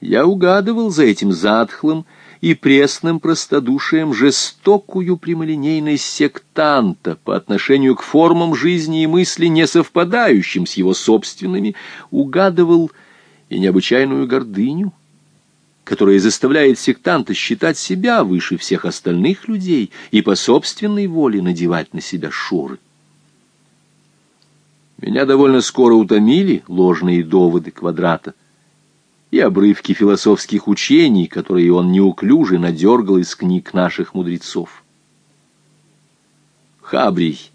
Я угадывал за этим затхлым и пресным простодушием жестокую прямолинейность сектанта по отношению к формам жизни и мысли, не совпадающим с его собственными, угадывал и необычайную гордыню, которая заставляет сектанта считать себя выше всех остальных людей и по собственной воле надевать на себя шоры. Меня довольно скоро утомили ложные доводы квадрата и обрывки философских учений, которые он неуклюже надергал из книг наших мудрецов. Хабрий,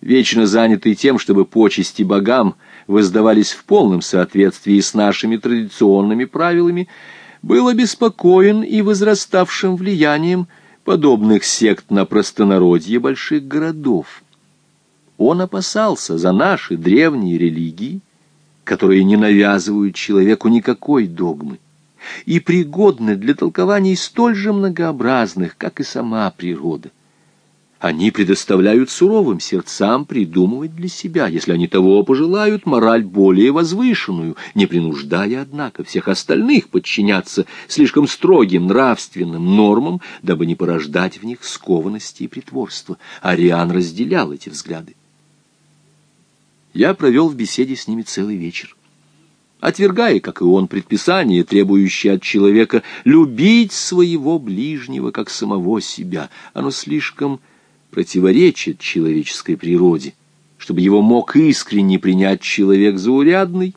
вечно занятый тем, чтобы почести богам воздавались в полном соответствии с нашими традиционными правилами, был обеспокоен и возраставшим влиянием подобных сект на простонародье больших городов. Он опасался за наши древние религии, которые не навязывают человеку никакой догмы и пригодны для толкований столь же многообразных, как и сама природа. Они предоставляют суровым сердцам придумывать для себя, если они того пожелают, мораль более возвышенную, не принуждая, однако, всех остальных подчиняться слишком строгим нравственным нормам, дабы не порождать в них скованности и притворства. Ариан разделял эти взгляды. Я провел в беседе с ними целый вечер. Отвергая, как и он, предписание, требующее от человека любить своего ближнего, как самого себя, оно слишком противоречит человеческой природе, чтобы его мог искренне принять человек заурядный,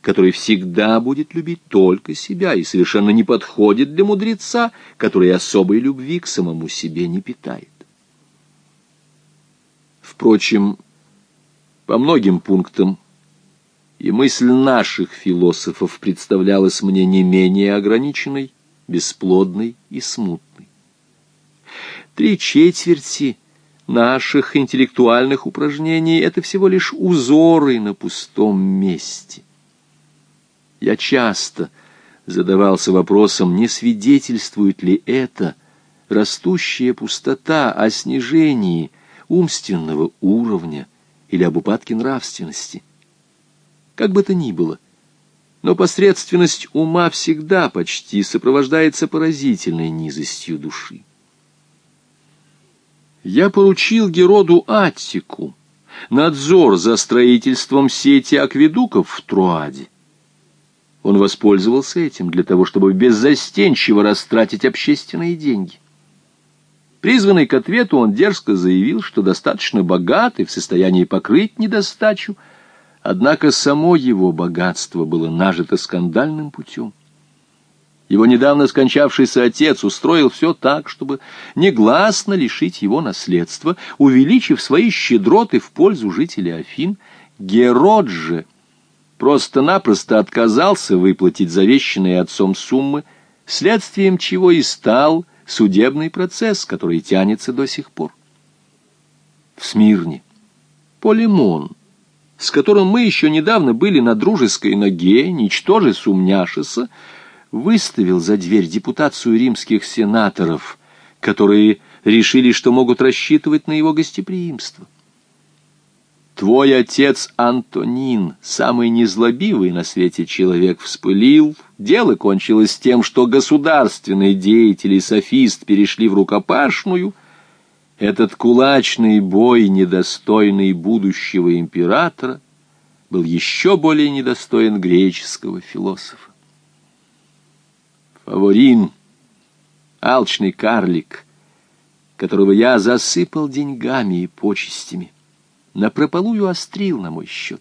который всегда будет любить только себя и совершенно не подходит для мудреца, который особой любви к самому себе не питает. Впрочем, по многим пунктам, и мысль наших философов представлялась мне не менее ограниченной, бесплодной и смутной. Три четверти наших интеллектуальных упражнений — это всего лишь узоры на пустом месте. Я часто задавался вопросом, не свидетельствует ли это растущая пустота о снижении умственного уровня, или об упадке нравственности. Как бы то ни было, но посредственность ума всегда почти сопровождается поразительной низостью души. Я поручил Героду Аттику надзор за строительством сети акведуков в Труаде. Он воспользовался этим для того, чтобы беззастенчиво растратить общественные деньги. Призванный к ответу, он дерзко заявил, что достаточно богат и в состоянии покрыть недостачу, однако само его богатство было нажито скандальным путем. Его недавно скончавшийся отец устроил все так, чтобы негласно лишить его наследства, увеличив свои щедроты в пользу жителей Афин. Герод же просто-напросто отказался выплатить завещанные отцом суммы, следствием чего и стал – судебный процесс, который тянется до сих пор. В Смирне Полимон, с которым мы еще недавно были на дружеской ноге, ничтоже сумняшися, выставил за дверь депутацию римских сенаторов, которые решили, что могут рассчитывать на его гостеприимство. Твой отец Антонин, самый незлобивый на свете человек, вспылил. Дело кончилось тем, что государственные деятели и софист перешли в рукопашную. Этот кулачный бой, недостойный будущего императора, был еще более недостоин греческого философа. Фаворин, алчный карлик, которого я засыпал деньгами и почестями, напропалую острил на мой счет.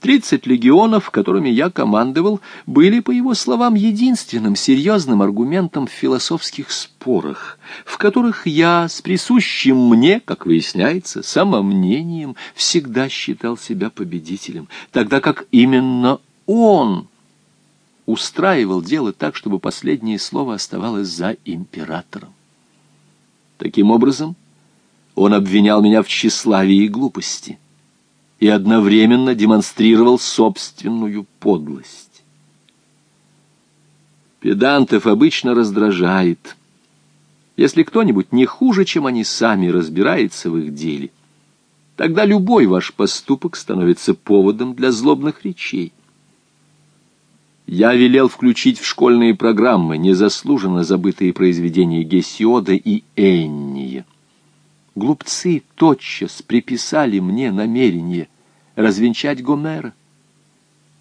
Тридцать легионов, которыми я командовал, были, по его словам, единственным серьезным аргументом в философских спорах, в которых я с присущим мне, как выясняется, самомнением всегда считал себя победителем, тогда как именно он устраивал дело так, чтобы последнее слово оставалось за императором. Таким образом, он обвинял меня в тщеславии и глупости и одновременно демонстрировал собственную подлость. Педантов обычно раздражает, если кто-нибудь не хуже, чем они сами, разбирается в их деле. Тогда любой ваш поступок становится поводом для злобных речей. Я велел включить в школьные программы незаслуженно забытые произведения Гесиода и Энния. Глупцы тотчас приписали мне намерение развенчать Гомера,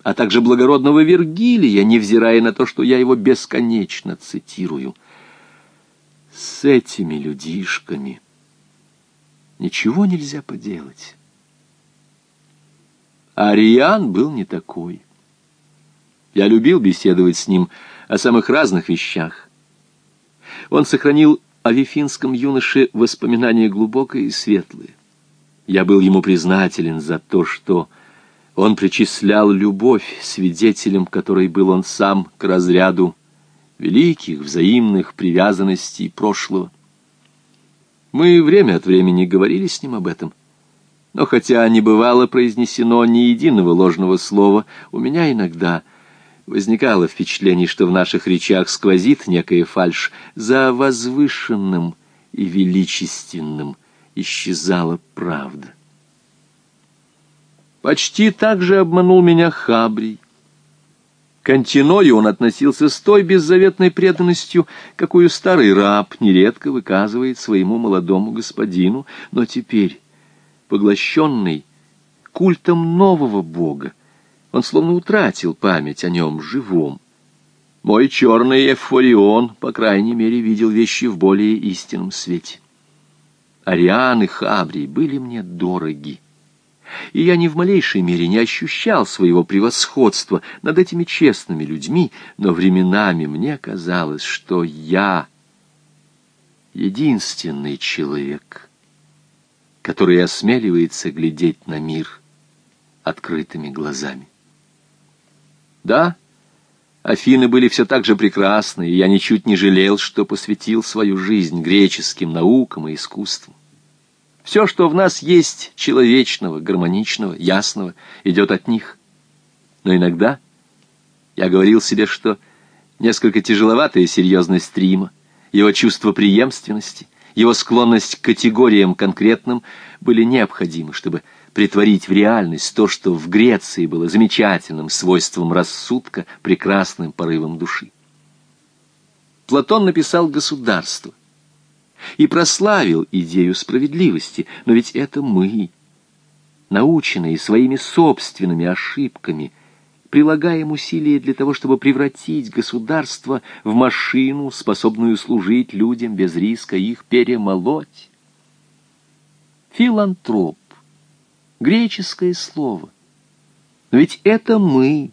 а также благородного Вергилия, невзирая на то, что я его бесконечно цитирую. С этими людишками ничего нельзя поделать. Ариан был не такой. Я любил беседовать с ним о самых разных вещах. Он сохранил о вифинском юноше воспоминания глубокое и светлые. Я был ему признателен за то, что он причислял любовь, свидетелем которой был он сам, к разряду великих взаимных привязанностей прошлого. Мы время от времени говорили с ним об этом, но хотя не бывало произнесено ни единого ложного слова, у меня иногда возникало впечатление, что в наших речах сквозит некая фальшь. За возвышенным и величественным исчезала правда. Почти так же обманул меня Хабрий. К Антиною он относился с той беззаветной преданностью, какую старый раб нередко выказывает своему молодому господину, но теперь, поглощенный культом нового бога, он словно утратил память о нем живом. Мой черный эфорион, по крайней мере, видел вещи в более истинном свете. Ариан и Хабрий были мне дороги и я ни в малейшей мере не ощущал своего превосходства над этими честными людьми, но временами мне казалось, что я единственный человек, который осмеливается глядеть на мир открытыми глазами. Да, Афины были все так же прекрасны, и я ничуть не жалел, что посвятил свою жизнь греческим наукам и искусству. Все, что в нас есть человечного, гармоничного, ясного, идет от них. Но иногда я говорил себе, что несколько тяжеловатая серьезность Рима, его чувство преемственности, его склонность к категориям конкретным были необходимы, чтобы притворить в реальность то, что в Греции было замечательным свойством рассудка, прекрасным порывом души. Платон написал «Государство», и прославил идею справедливости, но ведь это мы, наученные своими собственными ошибками, прилагаем усилия для того, чтобы превратить государство в машину, способную служить людям без риска их перемолоть. Филантроп. Греческое слово. Но ведь это мы,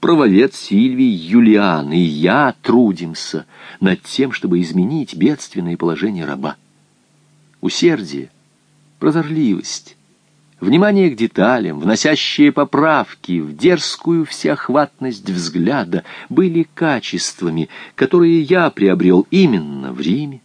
правовед Сильвий Юлиан и я трудимся над тем, чтобы изменить бедственное положение раба. Усердие, прозорливость, внимание к деталям, вносящие поправки в дерзкую всеохватность взгляда были качествами, которые я приобрел именно в Риме,